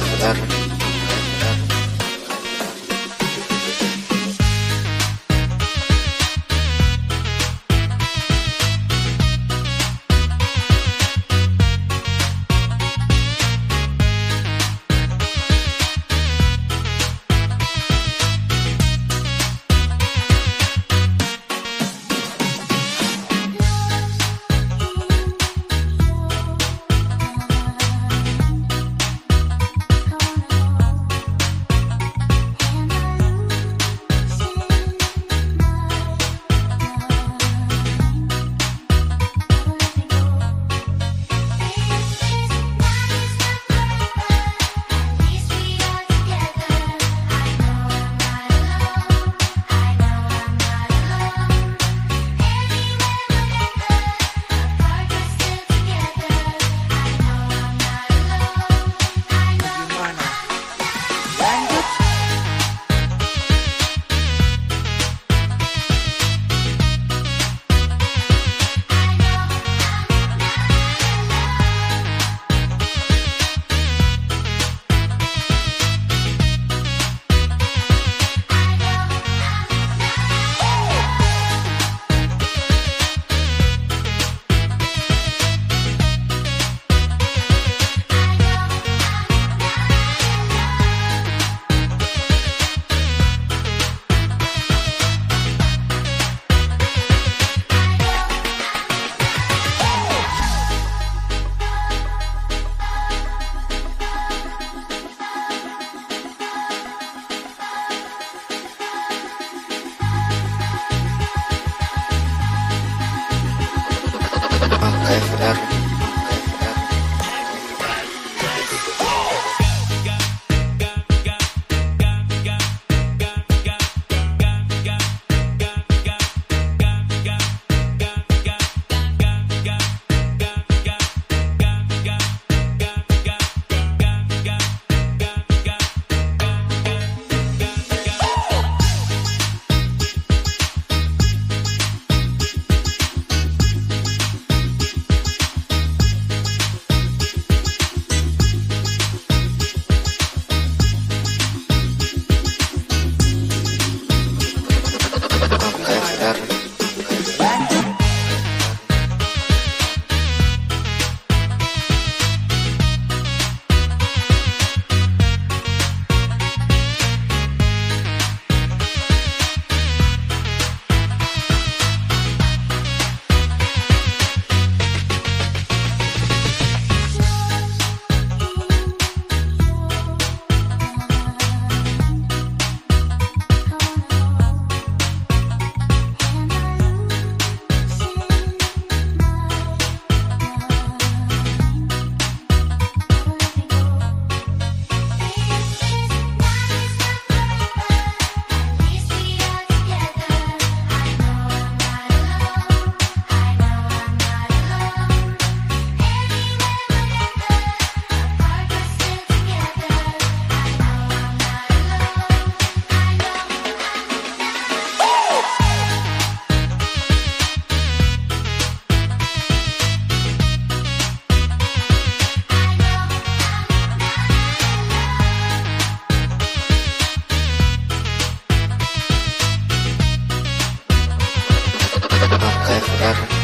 para. Gracias.